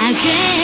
again.